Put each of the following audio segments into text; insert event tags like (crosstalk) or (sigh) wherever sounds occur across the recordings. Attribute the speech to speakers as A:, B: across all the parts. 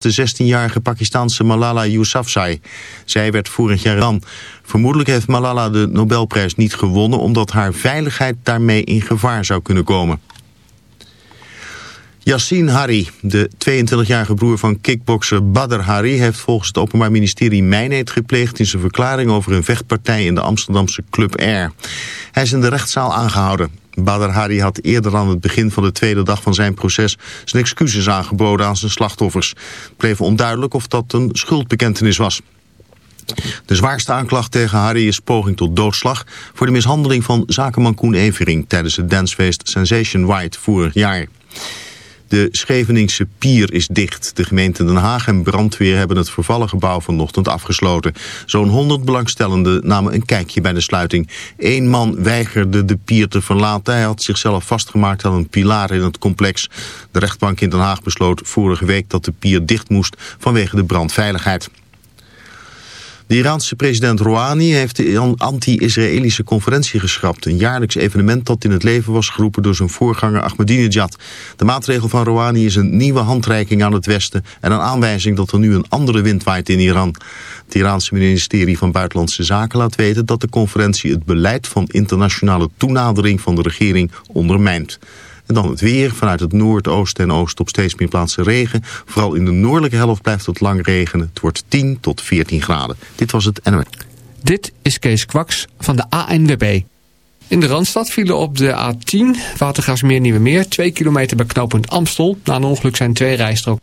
A: de 16-jarige Pakistanse Malala Yousafzai. Zij werd vorig jaar aan. Vermoedelijk heeft Malala de Nobelprijs niet gewonnen... omdat haar veiligheid daarmee in gevaar zou kunnen komen. Yassine Harry, de 22-jarige broer van kickbokser Badr Harry... heeft volgens het Openbaar Ministerie mijnheid gepleegd... in zijn verklaring over een vechtpartij in de Amsterdamse Club Air. Hij is in de rechtszaal aangehouden. Badr Hari had eerder aan het begin van de tweede dag van zijn proces zijn excuses aangeboden aan zijn slachtoffers. Het bleef onduidelijk of dat een schuldbekentenis was. De zwaarste aanklacht tegen Harry is poging tot doodslag voor de mishandeling van zakenman Koen Evering tijdens het dancefeest Sensation White vorig jaar. De Scheveningse pier is dicht. De gemeente Den Haag en brandweer hebben het vervallen gebouw vanochtend afgesloten. Zo'n 100 belangstellenden namen een kijkje bij de sluiting. Eén man weigerde de pier te verlaten. Hij had zichzelf vastgemaakt aan een pilaar in het complex. De rechtbank in Den Haag besloot vorige week dat de pier dicht moest vanwege de brandveiligheid. De Iraanse president Rouhani heeft de anti-Israëlische conferentie geschrapt. Een jaarlijks evenement dat in het leven was geroepen door zijn voorganger Ahmadinejad. De maatregel van Rouhani is een nieuwe handreiking aan het Westen... en een aanwijzing dat er nu een andere wind waait in Iran. Het Iraanse ministerie van Buitenlandse Zaken laat weten... dat de conferentie het beleid van internationale toenadering van de regering ondermijnt. En dan het weer. Vanuit het noordoosten en oosten op steeds meer plaatsen regen. Vooral in de noordelijke helft blijft het lang regenen. Het wordt 10 tot 14 graden. Dit was het NOS.
B: Dit is Kees Kwaks van de ANWB. In de Randstad vielen op de A10 Watergasmeer Nieuwe Meer 2 kilometer bij knooppunt Amstel. Na een ongeluk zijn twee rijstroken.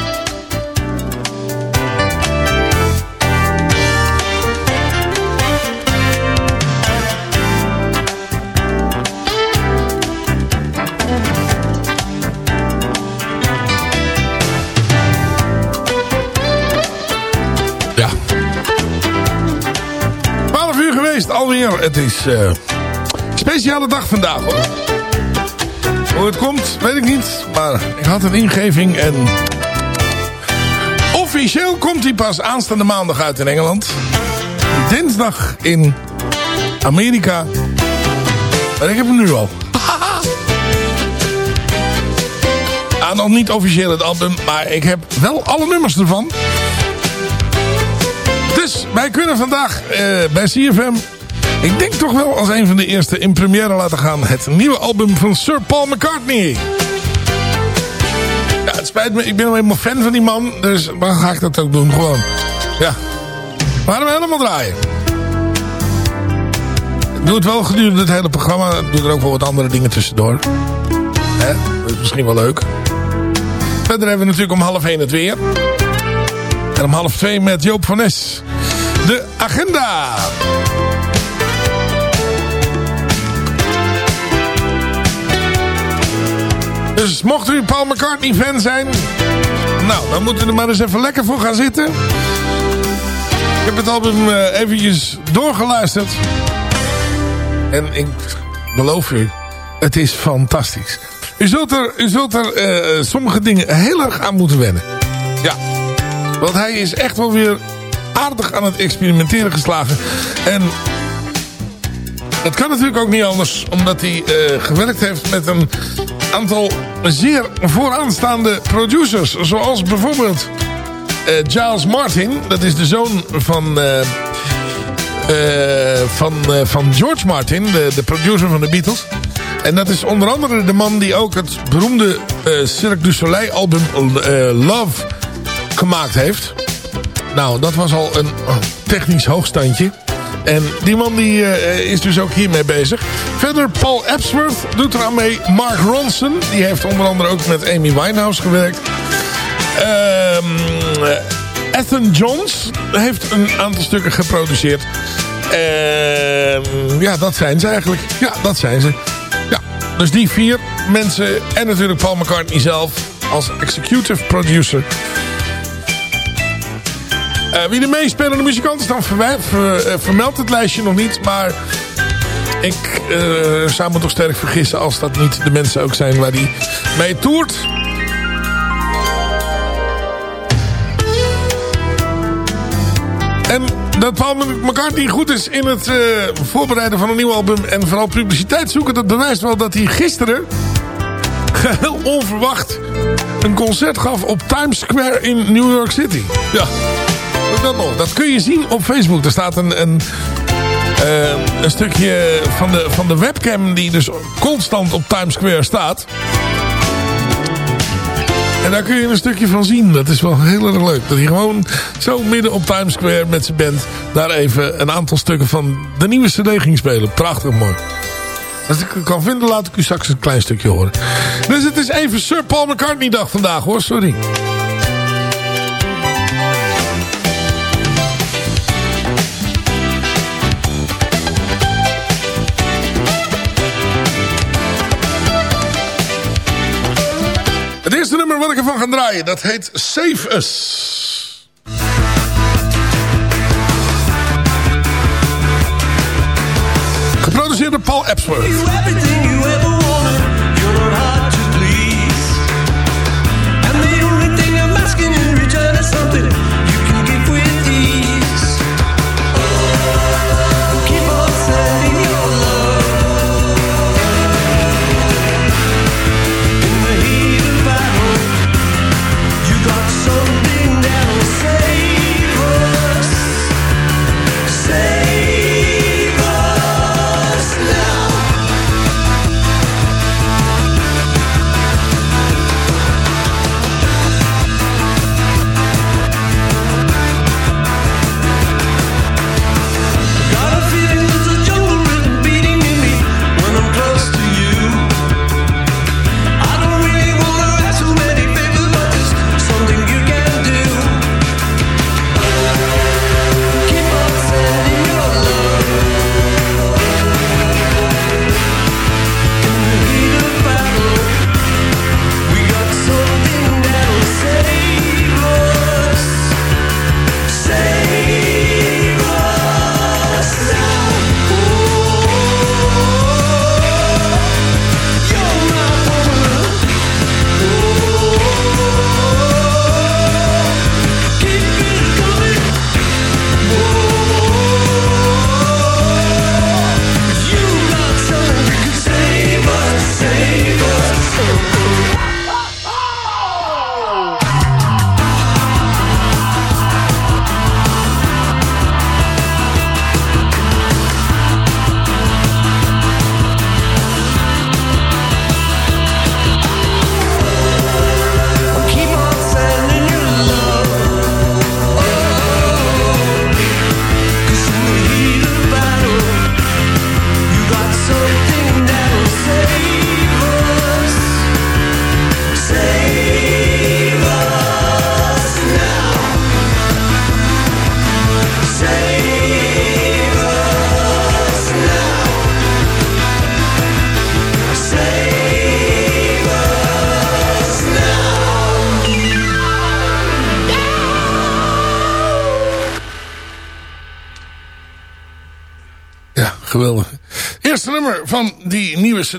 C: Alweer. Het is eh speciale dag vandaag hoor. Hoe het komt, weet ik niet. Maar ik had een ingeving en... Officieel komt hij pas aanstaande maandag uit in Engeland. Dinsdag in Amerika. Maar ik heb hem nu al. (laughs) Ah, nog niet officieel het album, maar ik heb wel alle nummers ervan. Dus wij kunnen vandaag eh, bij CFM, ik denk toch wel als een van de eerste in première laten gaan, het nieuwe album van Sir Paul McCartney. Ja, het spijt me, ik ben helemaal fan van die man, dus dan ga ik dat ook doen, gewoon. Ja, hem helemaal draaien. Ik doe het wel gedurende het hele programma, ik doe er ook wel wat andere dingen tussendoor. Hè? Dat is misschien wel leuk. Verder hebben we natuurlijk om half één het weer. En om half twee met Joop van Nes. De agenda. Dus mocht u Paul McCartney fan zijn... Nou, dan moet u er maar eens even lekker voor gaan zitten. Ik heb het album eh, eventjes doorgeluisterd. En ik beloof u, het is fantastisch. U zult er, u zult er eh, sommige dingen heel erg aan moeten wennen. Ja, want hij is echt wel weer aardig aan het experimenteren geslagen. En het kan natuurlijk ook niet anders, omdat hij eh, gewerkt heeft met een aantal zeer vooraanstaande producers. Zoals bijvoorbeeld eh, Giles Martin, dat is de zoon van, eh, van, van George Martin, de, de producer van de Beatles. En dat is onder andere de man die ook het beroemde Cirque du Soleil album Love gemaakt heeft. Nou, dat was al een oh, technisch hoogstandje. En die man die, eh, is dus ook hiermee bezig. Verder Paul Epsworth doet eraan mee. Mark Ronson, die heeft onder andere ook met Amy Winehouse gewerkt. Ehm Ethan Johns heeft een aantal stukken geproduceerd. Ehm ja, dat zijn ze eigenlijk. Ja, dat zijn ze. Ja, dus die vier mensen en natuurlijk Paul McCartney zelf als executive producer. Eh, wie de meespelende muzikant is, dan ver- eh, vermeldt het lijstje nog niet. Maar ik eh, zou me toch sterk vergissen als dat niet de mensen ook zijn waar die mee toert. En dat Paul McCartney goed is in het voorbereiden van een nieuw album en vooral publiciteit zoeken, dat bewijst wel dat hij gisteren geheel onverwacht een concert gaf op Times Square in New York City. Ja, dat nog. Dat kun je zien op Facebook. Er staat een, een, eh, een stukje van de, van de webcam die dus constant op Times Square staat. En daar kun je een stukje van zien. Dat is wel heel erg leuk. Dat hij gewoon zo midden op Times Square met zijn band... daar even een aantal stukken van de nieuwe cd ging spelen. Prachtig mooi. Als ik het kan vinden, laat ik u straks een klein stukje horen. Dus het is even Sir Paul McCartney dag vandaag hoor. Sorry. Nummer wat ik ervan ga draaien, dat heet Save Us. Geproduceerd door Paul Epsworth.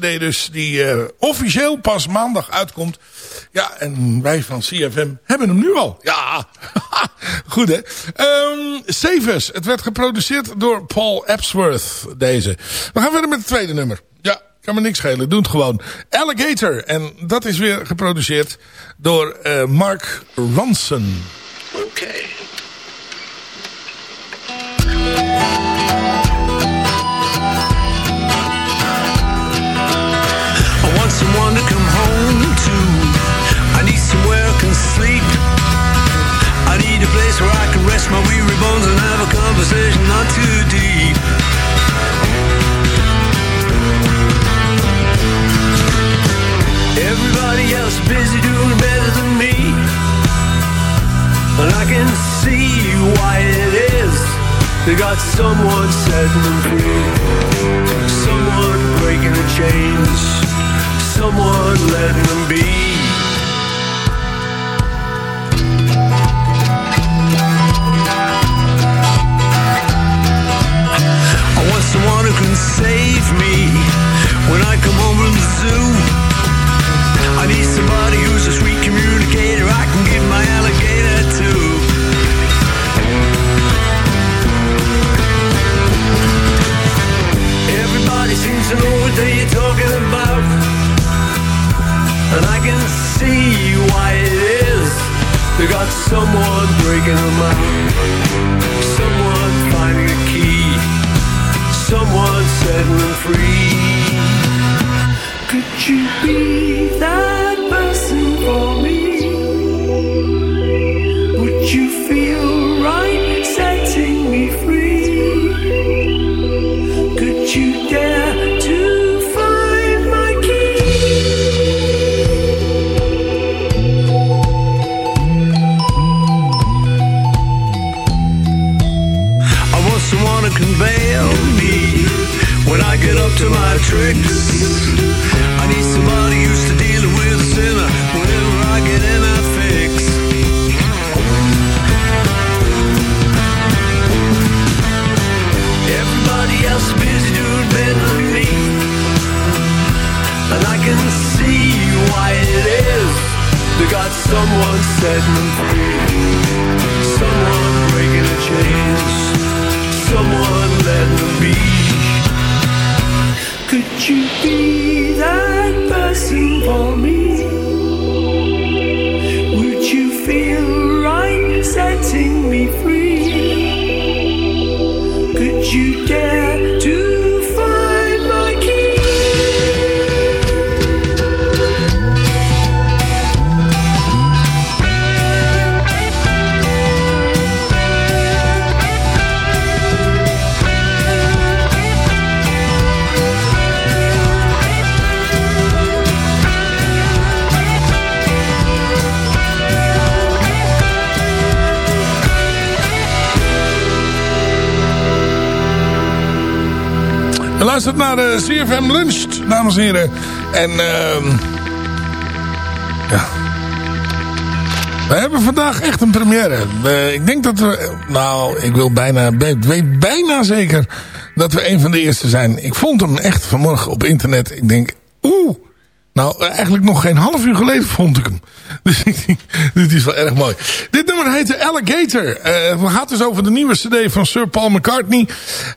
C: Cd dus, die eh, officieel pas maandag uitkomt. Ja, en wij van CFM hebben hem nu al. Ja, (laughs) goed hè. Um, Savers, het werd geproduceerd door Paul Epsworth, deze. We gaan verder met het tweede nummer. Ja, kan me niks schelen, doe het gewoon. Alligator, en dat is weer geproduceerd door eh, Mark Ronson.
D: Okay. Rest my weary bones and have a conversation not too deep. Everybody else busy doing better than me. And I can see why it is. They got someone setting them free. Someone breaking the chains. Someone letting them be.
C: Luistert naar de CFM Lunch, dames en heren. En ehm ja. We hebben vandaag echt een première. Eh, ik denk dat we... Nou, ik wil bijna... Weet bijna zeker dat we een van de eerste zijn. Ik vond hem echt vanmorgen op internet. Ik denk... Oeh... Nou, eigenlijk nog geen half uur geleden vond ik hem. (laughs) Dus dit is wel erg mooi. Dit nummer heet Alligator. Eh het gaat dus over de nieuwe cd van Sir Paul McCartney.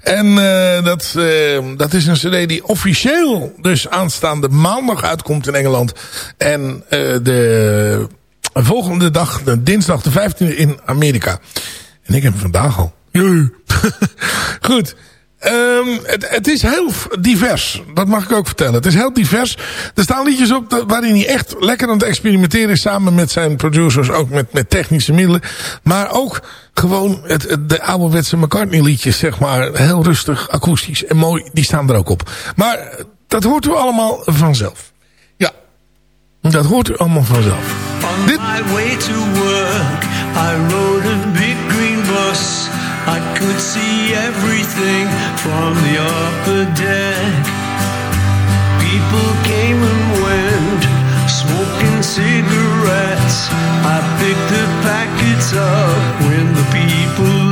C: En eh, dat, eh, dat is een cd die officieel dus aanstaande maandag uitkomt in Engeland. En de volgende dag, de dinsdag de 15e in Amerika. En ik heb hem vandaag al. (laughs) Goed. Ehm, het, het is heel divers. Dat mag ik ook vertellen. Het is heel divers. Er staan liedjes op de- waarin hij echt lekker aan het experimenteren is. Samen met zijn producers. Ook met, met technische middelen. Maar ook gewoon het, het- de ouderwetse McCartney liedjes. Zeg maar heel rustig, akoestisch en mooi. Die staan er ook op. Maar dat hoort u allemaal vanzelf. Ja. Dat hoort u allemaal vanzelf.
D: On
C: Dit-
D: my way to work, I rode a big. I could see everything from the upper deck. People came and went, smoking cigarettes. I picked the packets up when the people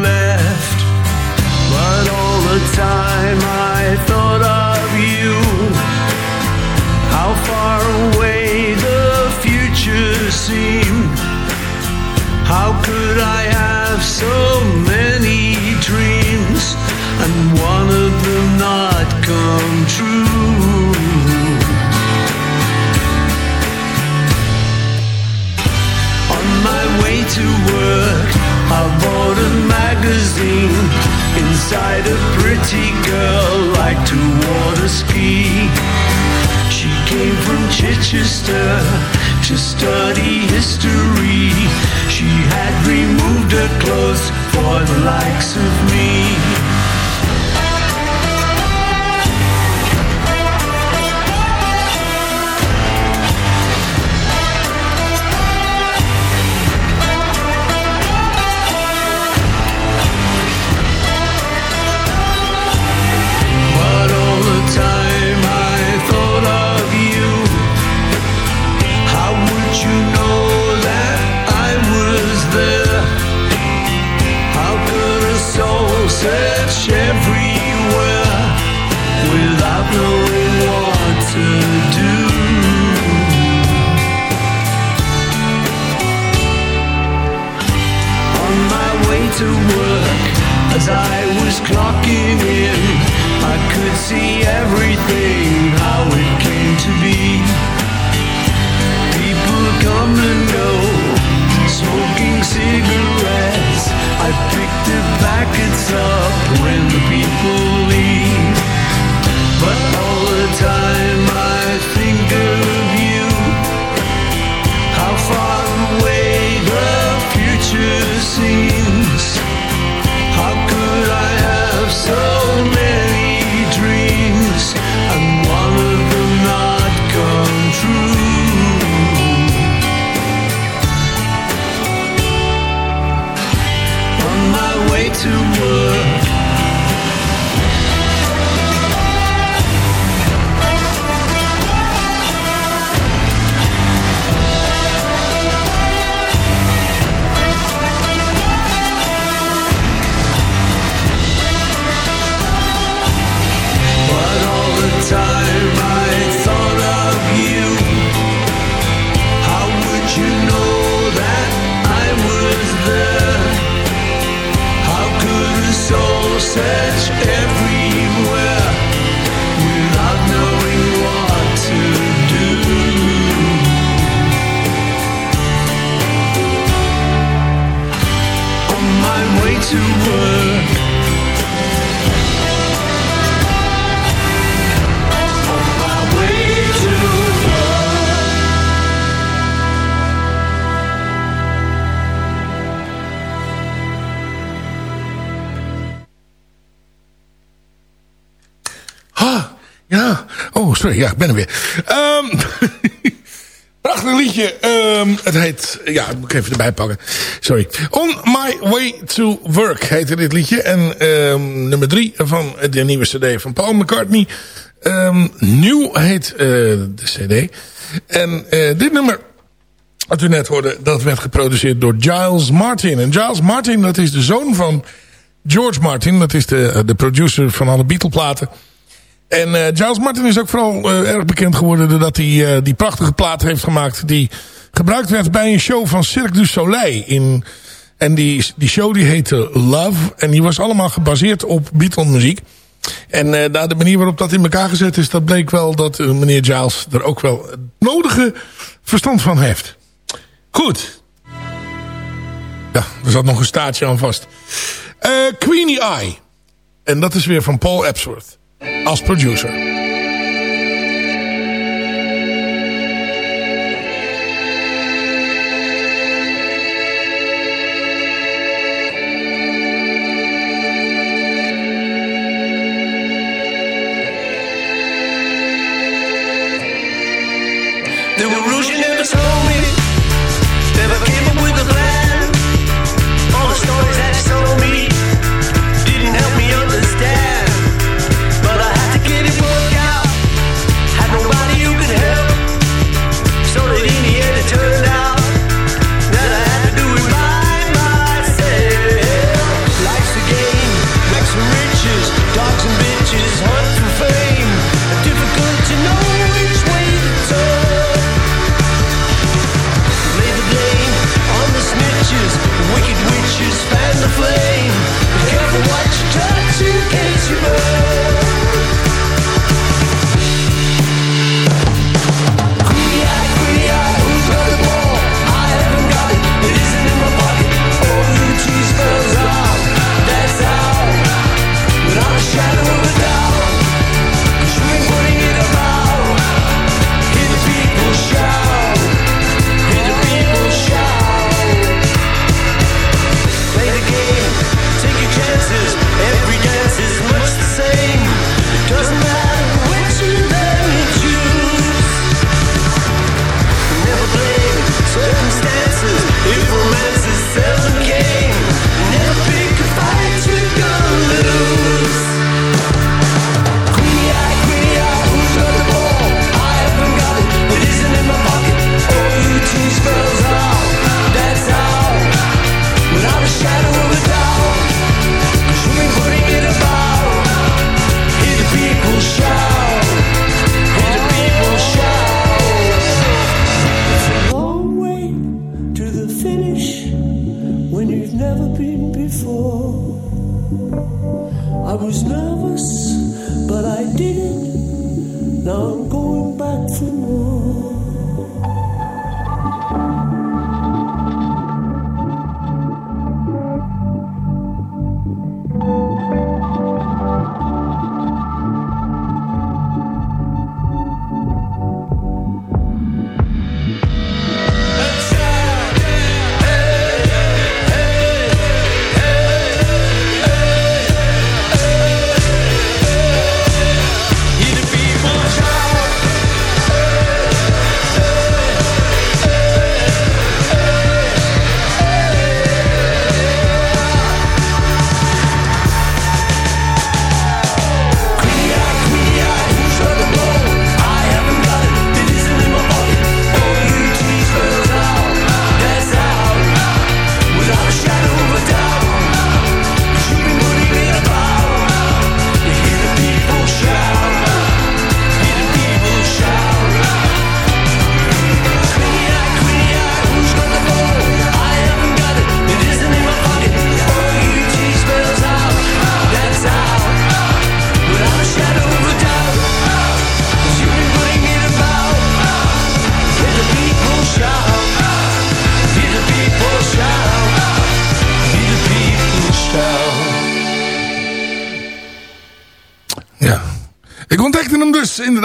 C: ik ben er weer. Ehm (laughs) prachtig liedje. Ehm, het heet... Ja, moet ik even erbij pakken. Sorry. On My Way to Work heette dit liedje. En ehm, nummer drie van de nieuwe cd van Paul McCartney. Nieuw heet eh, de cd. En eh, dit nummer... Wat u net hoorde, dat werd geproduceerd door Giles Martin. En Giles Martin, dat is de zoon van George Martin. Dat is de, de producer van alle Beatle-platen. En eh, Giles Martin is ook vooral eh, erg bekend geworden... doordat hij eh, die prachtige plaat heeft gemaakt... die gebruikt werd bij een show van Cirque du Soleil. In, en die, die show die heette Love. En die was allemaal gebaseerd op Beatle-muziek. En eh nou, de manier waarop dat in elkaar gezet is... dat bleek wel dat meneer Giles er ook wel het nodige verstand van heeft. Goed. Ja, er zat nog een staartje aan vast. Queenie Eye. En dat is weer van Paul Epsworth. Als producer.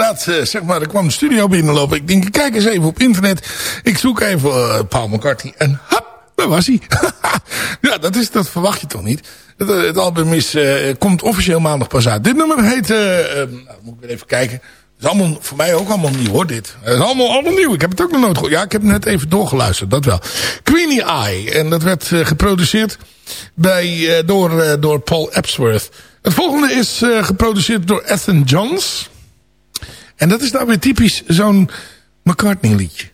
C: Inderdaad, eh, zeg maar, ik kwam de studio binnenlopen. Ik denk, kijk eens even op internet. Ik zoek even eh, Paul McCartney en hap, daar was hij. (laughs) ja, dat, is, dat verwacht je toch niet. Het, eh, album is, komt officieel maandag pas uit. Dit nummer heet, nou, moet ik weer even kijken. Het is allemaal, voor mij ook allemaal nieuw hoor, dit. Is allemaal, allemaal nieuw. Ik heb het ook nog nooit gehoord. Ja, ik heb net even doorgeluisterd, dat wel. Queenie Eye. En dat werd geproduceerd bij, door, door Paul Epsworth. Het volgende is geproduceerd door Ethan Johns. En dat is nou weer typisch zo'n McCartney liedje.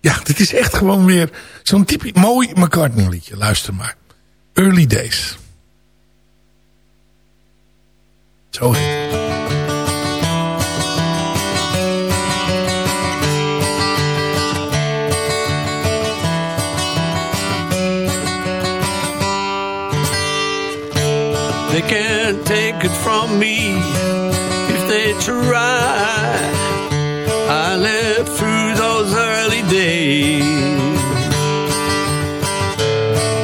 C: Ja, dit is echt gewoon weer zo'n typisch mooi McCartney liedje. Luister maar. Early Days. Zo het.
D: They can't take it from me if they try. I lived through those early days.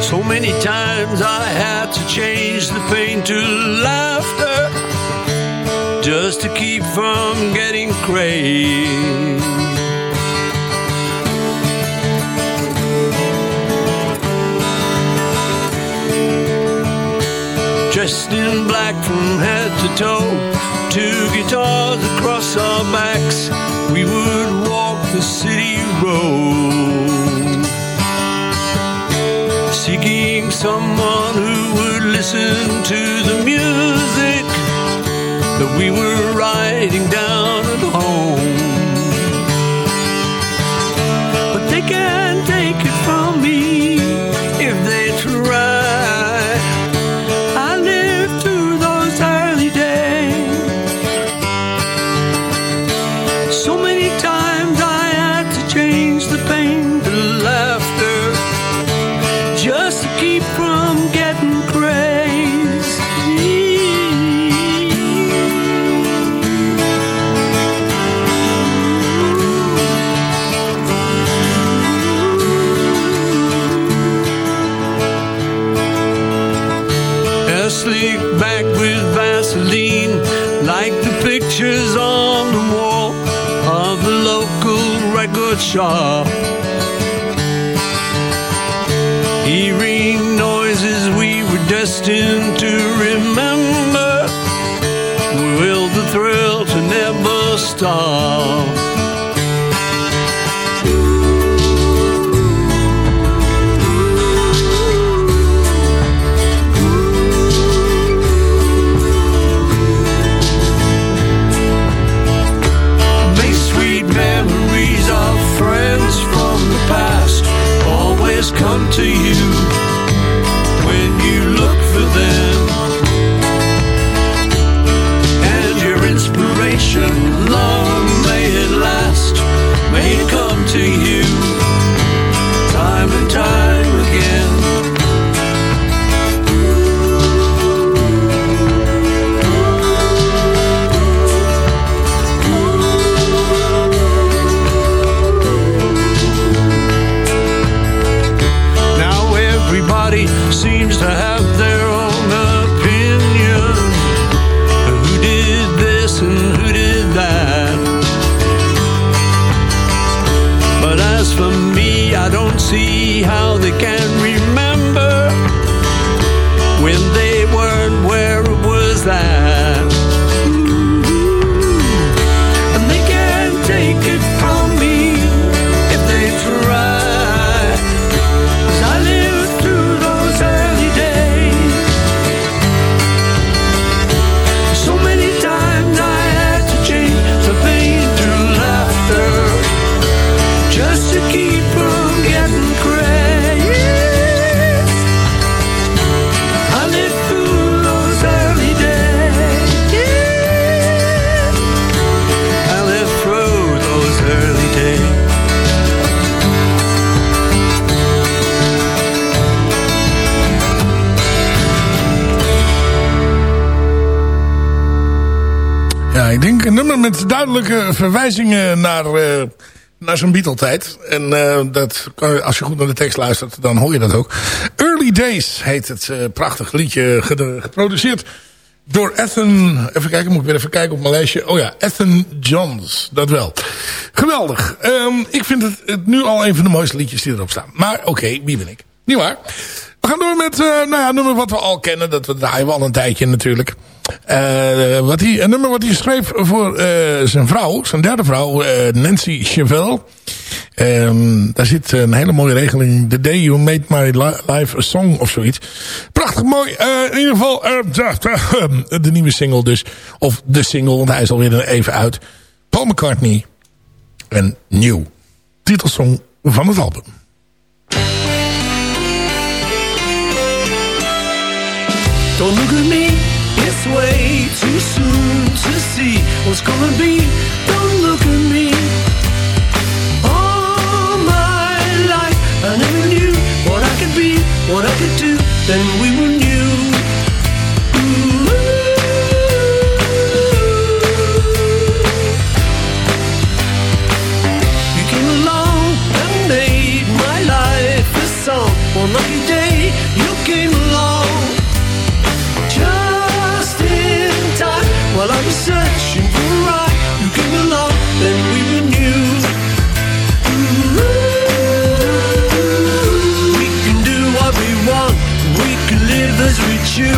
D: So many times I had to change the pain to laughter just to keep from getting crazed. dressed in black from head to toe. Two guitars across our backs, we would walk the city road. Seeking someone who would listen to the music that we were writing down
C: shot. Duidelijke verwijzingen naar, uh, naar zijn Beatle-tijd. En uh, dat, als je goed naar de tekst luistert, dan hoor je dat ook. Early Days heet het uh, prachtig liedje geproduceerd door Ethan... Even kijken, moet ik weer even kijken op mijn lijstje. Oh ja, Ethan Johns, dat wel. Geweldig. Um, ik vind het, het, nu al een van de mooiste liedjes die erop staan. Maar oké, wie ben ik? Niet waar? We gaan door met nou ja, nummer wat we al kennen. Dat we draaien we al een tijdje natuurlijk. Uh, wat hij, een nummer wat hij schreef voor uh, zijn vrouw, zijn derde vrouw, Nancy Chevelle. Um, daar zit een hele mooie regeling. The day you made my life a song of zoiets. Prachtig mooi. in ieder geval de nieuwe single dus. Of de single, want hij is alweer even uit. Paul McCartney en New. Titelsong van het album.
D: Way too soon to see what's gonna be. Don't look at me. All my life, I never knew what I could be, what I could do. Then we were new. You came along and made my life a song. One lucky day, choose.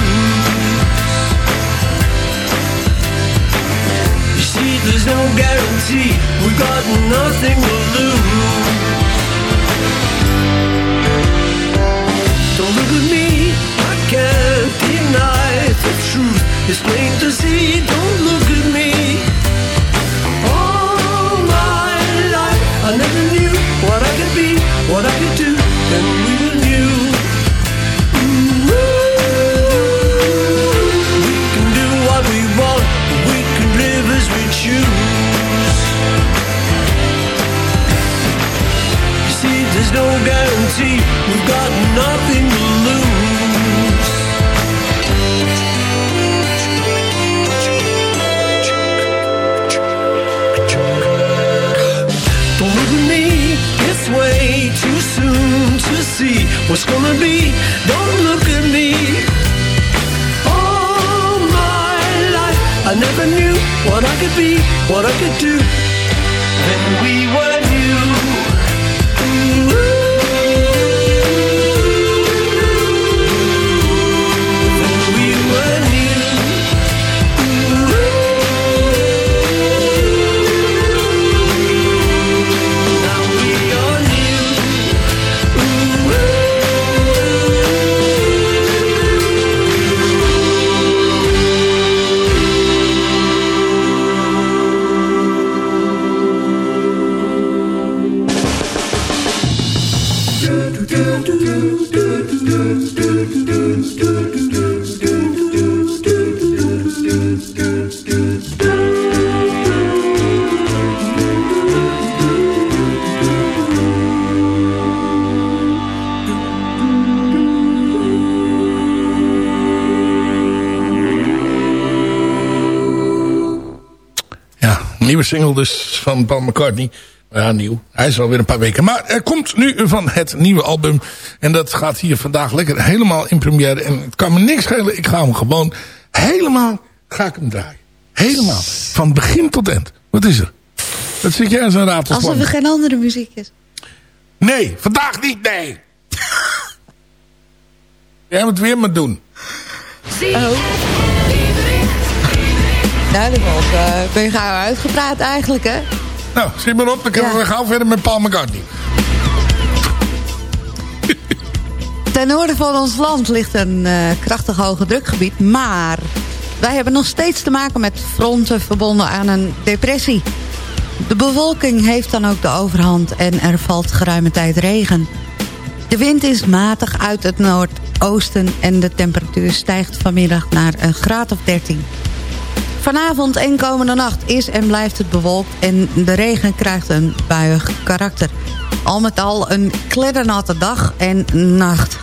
D: You see, there's no guarantee, we've got nothing to lose. Don't look at me, I can't deny the truth. It's plain to see, don't look at me. All my life, I never knew what I could be, what I could do,
C: single dus van Paul McCartney. Ja, nieuw. Hij is alweer een paar weken. Maar er komt nu van het nieuwe album. En dat gaat hier vandaag lekker helemaal in première. En het kan me niks schelen. Ik ga hem gewoon helemaal ga ik hem draaien. Helemaal. Van begin tot eind. Wat is er? Wat zit jij als een ratelslang?
E: Alsof er geen andere muziek is.
C: Nee, vandaag niet, nee. (laughs) Jij moet weer maar doen.
E: Oh. Nou, was, uh, ben je gauw uitgepraat eigenlijk, hè?
C: Nou, schiet maar op. Dan kunnen
E: Ja.
C: we gauw verder met Paul McCartney. (laughs)
E: Ten noorden van ons land ligt een eh, krachtig hoge drukgebied. Maar wij hebben nog steeds te maken met fronten verbonden aan een depressie. De bewolking heeft dan ook de overhand en er valt geruime tijd regen. De wind is matig uit het noordoosten en de temperatuur stijgt vanmiddag naar een graad of 13. Vanavond en komende nacht is en blijft het bewolkt en de regen krijgt een buiig karakter. Al met al een kleddernatte dag en nacht.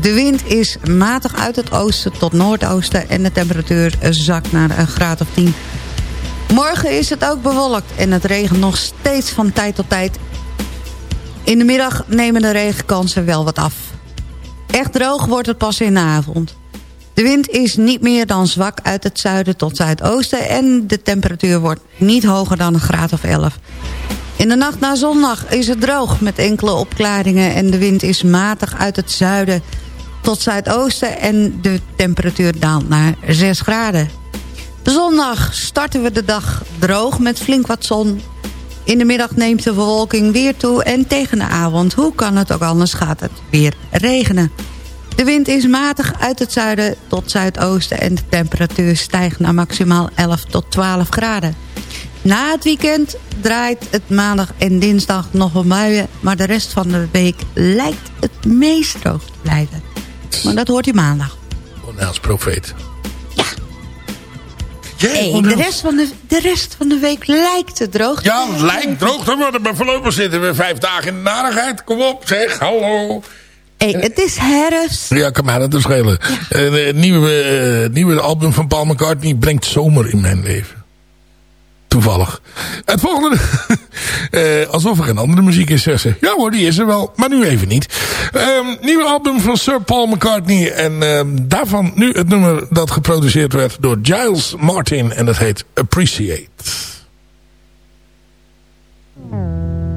E: De wind is matig uit het oosten tot noordoosten en de temperatuur zakt naar een graad of 10. Morgen is het ook bewolkt en het regent nog steeds van tijd tot tijd. In de middag nemen de regenkansen wel wat af. Echt droog wordt het pas in de avond. De wind is niet meer dan zwak uit het zuiden tot zuidoosten... en de temperatuur wordt niet hoger dan een graad of 11. In de nacht na zondag is het droog met enkele opklaringen... en de wind is matig uit het zuiden tot zuidoosten... en de temperatuur daalt naar 6 graden. Zondag starten we de dag droog met flink wat zon. In de middag neemt de bewolking weer toe en tegen de avond, hoe kan het ook anders, gaat het weer regenen. De wind is matig uit het zuiden tot zuidoosten en de temperatuur stijgt naar maximaal 11 tot 12 graden. Na het weekend draait het maandag en dinsdag nog wel buien... maar de rest van de week lijkt het meest droog te blijven. Maar dat hoort u maandag.
C: Onheilsprofeet.
E: Hey, de, rest van de, de rest van de week lijkt het droog.
C: Ja, het lijkt droog te worden. Maar voorlopig zitten we vijf dagen in de narigheid. Kom op, zeg, hallo.
E: Hey, het is herfst.
C: Ja, kan mij dat schelen. Ja. Uh, nieuwe, uh, nieuwe album van Paul McCartney brengt zomer in mijn leven. Toevallig. Het volgende. uh, (laughs) alsof er geen andere muziek is, zeggen. Ja hoor, die is er wel. Maar nu even niet. Um, nieuwe album van Sir Paul McCartney. En um, daarvan nu het nummer dat geproduceerd werd door Giles Martin. En dat heet Appreciate.
D: Appreciate,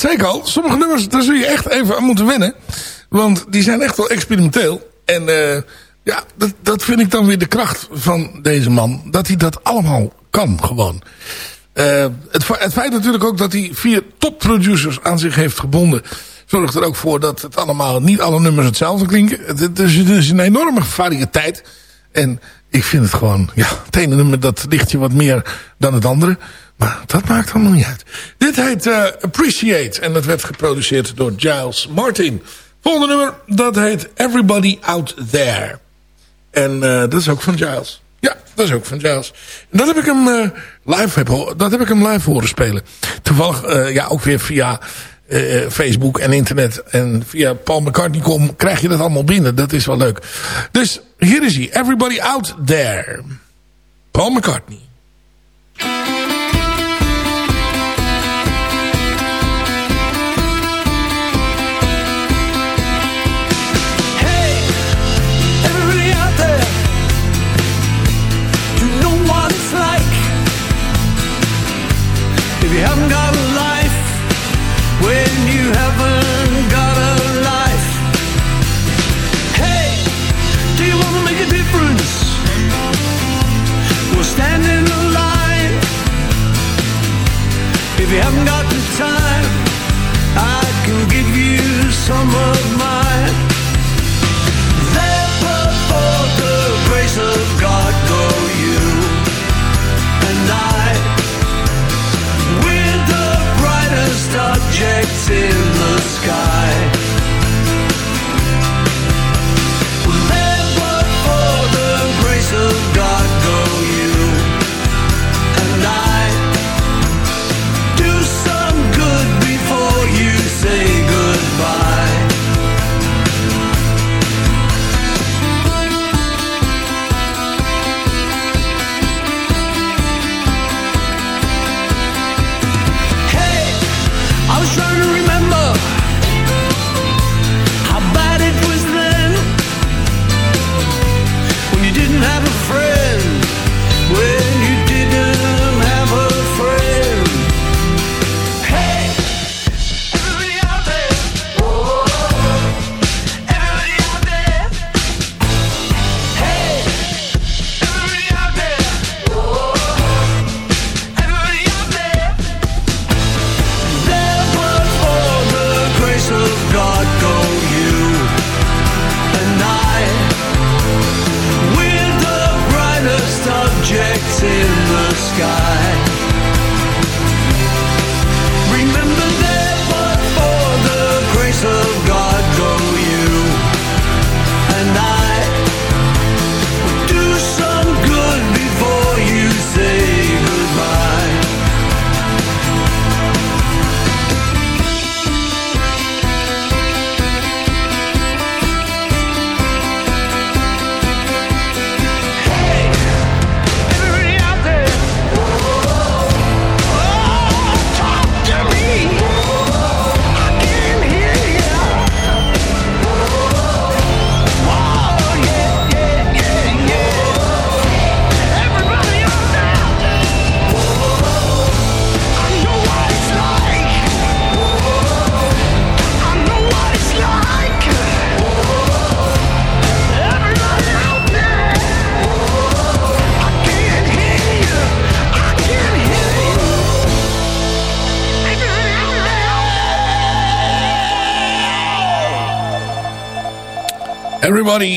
C: dat zei ik al. Sommige nummers, daar zul je echt even aan moeten wennen. Want die zijn echt wel experimenteel. En eh, ja, dat, dat vind ik dan weer de kracht van deze man. Dat hij dat allemaal kan, gewoon. Eh, het, het feit natuurlijk ook dat hij vier topproducers aan zich heeft gebonden... zorgt er ook voor dat het allemaal, niet alle nummers hetzelfde klinken. Het, het is, het is een enorme variëteit. En ik vind het gewoon, ja, het ene nummer dat ligt je wat meer dan het andere. Maar dat maakt allemaal niet uit. Dit heet eh, Appreciate en dat werd geproduceerd door Giles Martin. Volgende nummer, dat heet Everybody Out There. En eh, dat is ook van Giles. Ja, dat is ook van Giles. En dat heb ik hem, eh, live, heb, dat heb ik hem live horen spelen. Toevallig, ja, ook weer via eh, Facebook en internet. En via Paul McCartney.com krijg je dat allemaal binnen. Dat is wel leuk. Dus hier is hij. Everybody Out There. Paul McCartney.
D: If you haven't got the time, I can give you some of mine. There before the grace of God go you and I With the brightest objects in the sky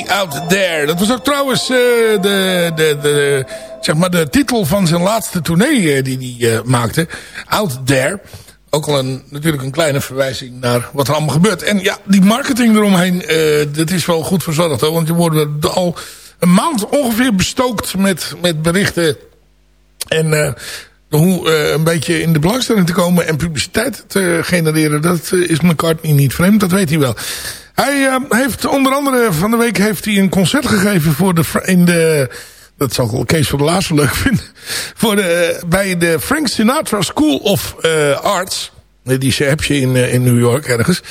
C: Out There. Dat was ook trouwens uh, de, de, de, zeg maar de titel van zijn laatste tournee uh, die hij uh, maakte. Out There. Ook al een, natuurlijk een kleine verwijzing naar wat er allemaal gebeurt. En ja, die marketing eromheen, dat is wel goed verzorgd. Hoor, want je wordt al een maand ongeveer bestookt met, met berichten. En hoe een beetje in de belangstelling te komen en publiciteit te genereren. Dat is McCartney niet vreemd, dat weet hij wel. Hij uh, heeft onder andere van de week heeft hij een concert gegeven voor de, in de, dat zal Kees van de Laatste leuk (laughs) vinden, voor de, bij de Frank Sinatra School of uh, Arts. Die heb je in, in New York ergens.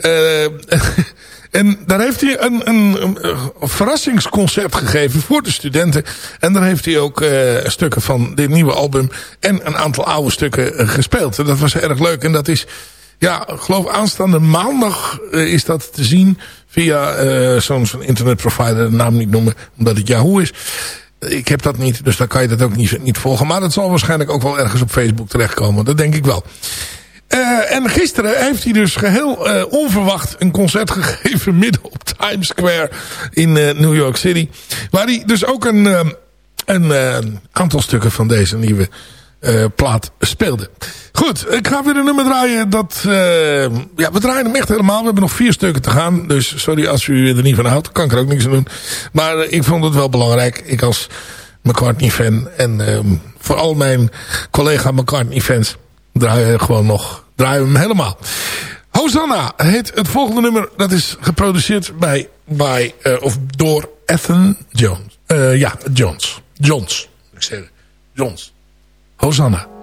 C: (laughs) en daar heeft hij een, een, een, verrassingsconcert gegeven voor de studenten. En daar heeft hij ook stukken van dit nieuwe album en een aantal oude stukken gespeeld. En dat was erg leuk. En dat is ja, geloof aanstaande maandag uh, is dat te zien via uh, zo'n zo internetprovider, de naam niet noemen, omdat het Yahoo is. Ik heb dat niet, dus dan kan je dat ook niet, niet volgen. Maar dat zal waarschijnlijk ook wel ergens op Facebook terechtkomen. Dat denk ik wel. Uh, en gisteren heeft hij dus geheel onverwacht een concert (laughs) gegeven midden op Times Square in New York City. Waar hij dus ook een, een aantal stukken van deze nieuwe uh, plaat speelde. Goed, ik ga weer een nummer draaien. Dat, uh, ja, we draaien hem echt helemaal. We hebben nog vier stukken te gaan. Dus sorry als u er niet van houdt. Kan ik er ook niks aan doen. Maar uh, ik vond het wel belangrijk. Ik als McCartney-fan. En uh, voor al mijn collega McCartney-fans draaien gewoon nog. Draaien we hem helemaal. Hosanna heet het volgende nummer. Dat is geproduceerd bij, bij of door Ethan Jones. ja, Jones. Jones. Ik zeg Jones. Hosanna.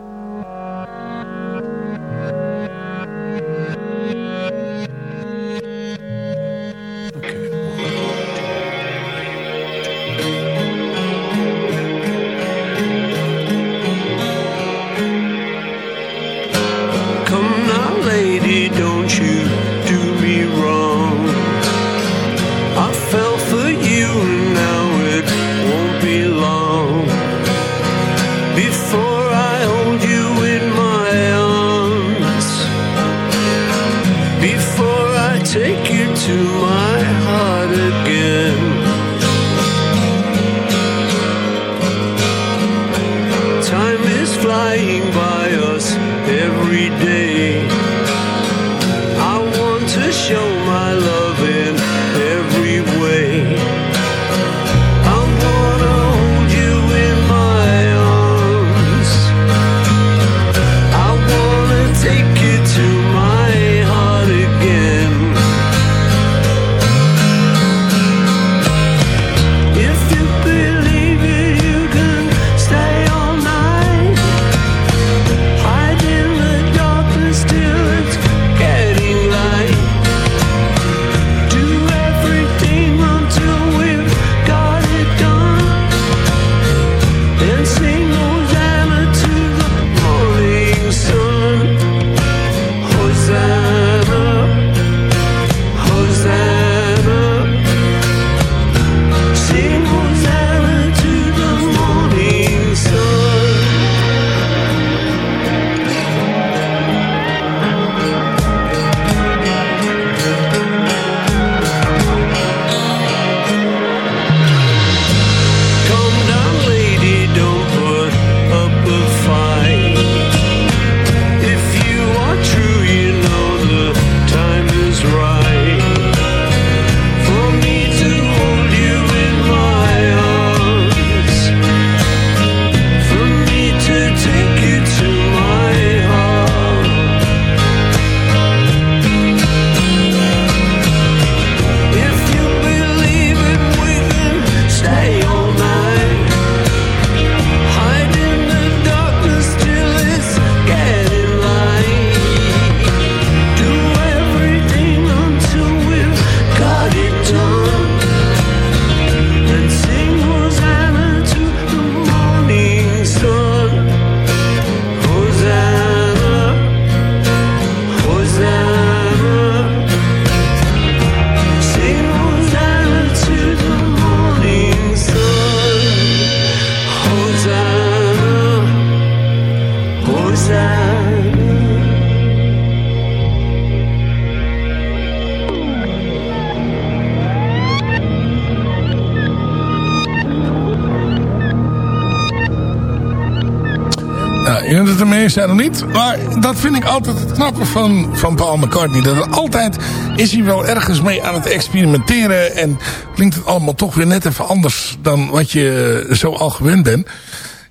C: Zijn of niet. Maar dat vind ik altijd het knappe van, van Paul McCartney. Dat er altijd is hij wel ergens mee aan het experimenteren. En klinkt het allemaal toch weer net even anders dan wat je zo al gewend bent.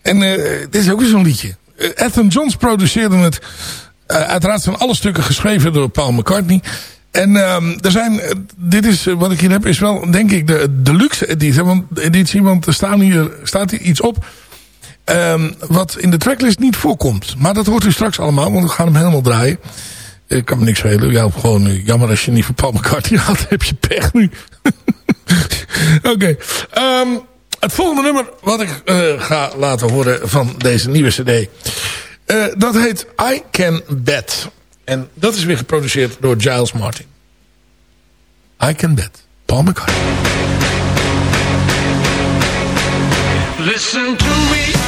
C: En uh, dit is ook weer zo'n liedje. Ethan Johns produceerde het. Uiteraard zijn alle stukken geschreven door Paul McCartney. En um, er zijn, dit is wat ik hier heb, is wel denk ik de deluxe editie. Want, editie, want er staan hier, staat hier iets op Um, wat in de tracklist niet voorkomt. Maar dat hoort u straks allemaal, want we gaan hem helemaal draaien. Ik kan me niks schelen. Ja, gewoon jammer als je niet van Paul McCartney had. (laughs) heb je pech nu. (laughs) Oké. Um, het volgende nummer wat ik uh, ga laten horen van deze nieuwe cd. Uh, dat heet I Can Bet. En dat is weer geproduceerd door Giles Martin. I Can Bet. Paul McCartney.
D: Listen to me.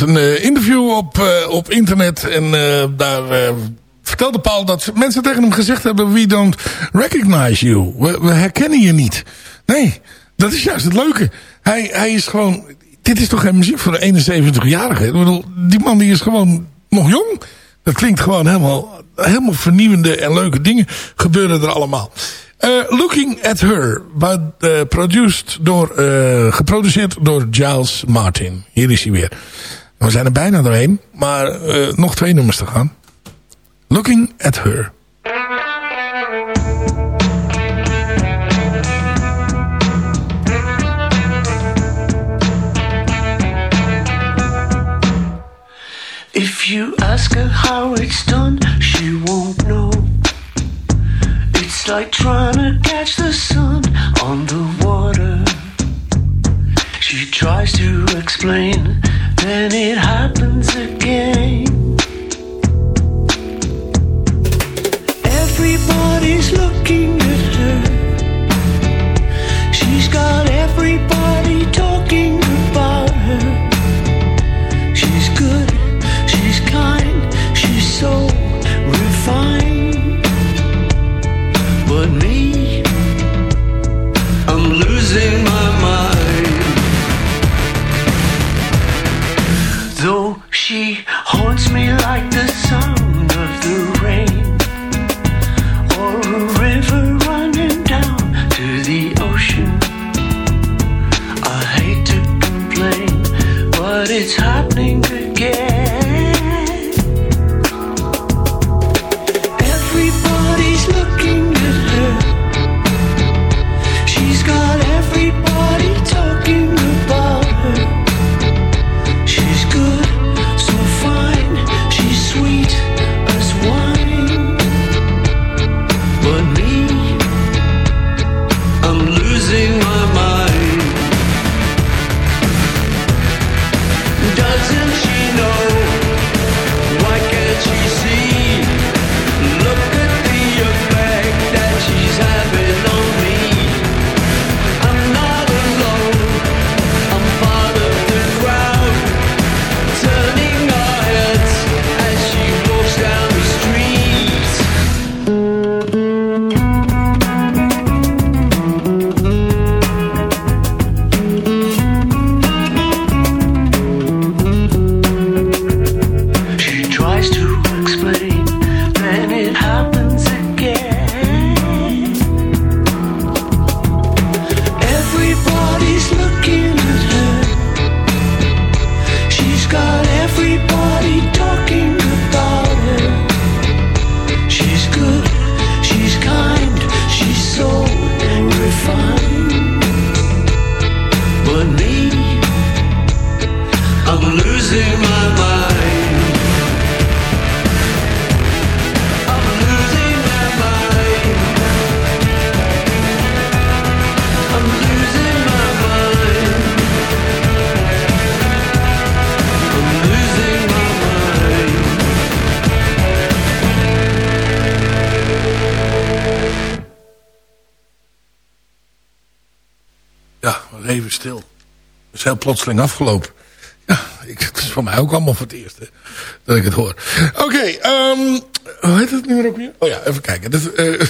C: Een eh, interview op, eh, op internet en eh, daar vertelde Paul dat mensen tegen hem gezegd hebben... We don't recognize you. We, herkennen je niet. Nee, dat is juist het leuke. Hij, hij is gewoon... Dit is toch geen muziek voor een 71-jarige? Ik bedoel, die man die is gewoon nog jong. Dat klinkt gewoon helemaal, helemaal vernieuwende en leuke dingen gebeuren er allemaal. Looking at Her, but, produced door, geproduceerd door Giles Martin. Hier is hij weer. We zijn er bijna doorheen, maar uh, nog twee nummers te gaan. Looking at Her.
D: If you ask her how it's done, she won't know. It's like trying to catch the sun on the water. She tries to explain then it happens again. Everybody's looking at her. She's got everybody but
C: heel plotseling afgelopen. Ja, ik, het is voor mij ook allemaal voor het eerst dat ik het hoor. Oké, ehm, hoe heet het nu weer ook weer? Oh ja, even kijken. Dat, eh,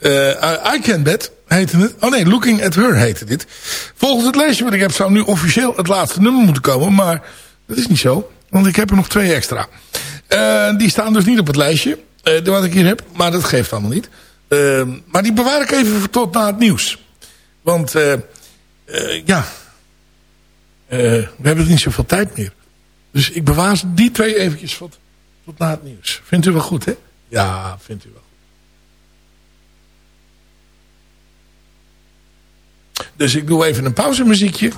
C: (laughs) eh, I Can Bet heette het. Oh nee, Looking at Her heette dit. Volgens het lijstje wat ik heb zou nu officieel het laatste nummer moeten komen. Maar dat is niet zo, want ik heb er nog twee extra. Eh, die staan dus niet op het lijstje, wat ik hier heb. Maar dat geeft allemaal niet. Ehm, maar die bewaar ik even tot na het nieuws. Want ja, we hebben niet zoveel tijd meer. Dus ik bewaar die twee eventjes tot, tot na het nieuws. Vindt u wel goed, hè? Ja, vindt u wel. Dus ik doe even een pauzemuziekje.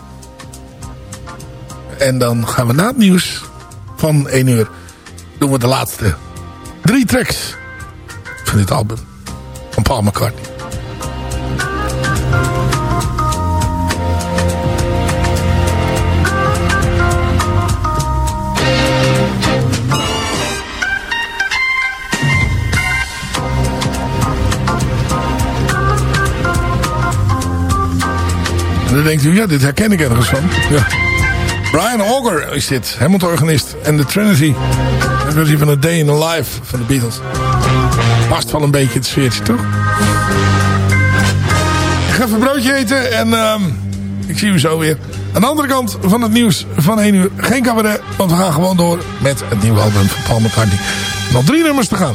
C: En dan gaan we na het nieuws van 1 uur... doen we de laatste drie tracks van dit album van Paul McCartney. Dan denkt u, ja, dit herken ik ergens van. Ja. Brian Auger is dit, Hammond-organist. En de Trinity, de versie van A Day in the Life van de Beatles. Past wel een beetje het sfeertje, toch? Ik ga even een broodje eten en ehm, ik zie u zo weer. Aan de andere kant van het nieuws van 1 uur geen cabaret, want we gaan gewoon door met het nieuwe album van Paul McCartney. Nog drie nummers te gaan.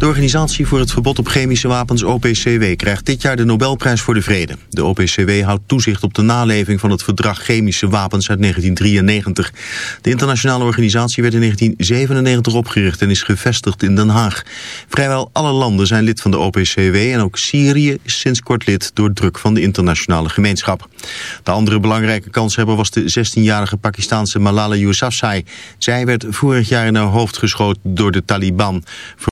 A: De Organisatie voor het Verbod op Chemische Wapens, OPCW, krijgt dit jaar de Nobelprijs voor de Vrede. De OPCW houdt toezicht op de naleving van het verdrag Chemische Wapens uit 1993. De internationale organisatie werd in 1997 opgericht en is gevestigd in Den Haag. Vrijwel alle landen zijn lid van de OPCW en ook Syrië is sinds kort lid door druk van de internationale gemeenschap. De andere belangrijke kanshebber was de 16-jarige Pakistaanse Malala Yousafzai. Zij werd vorig jaar in haar hoofd geschoten door de Taliban.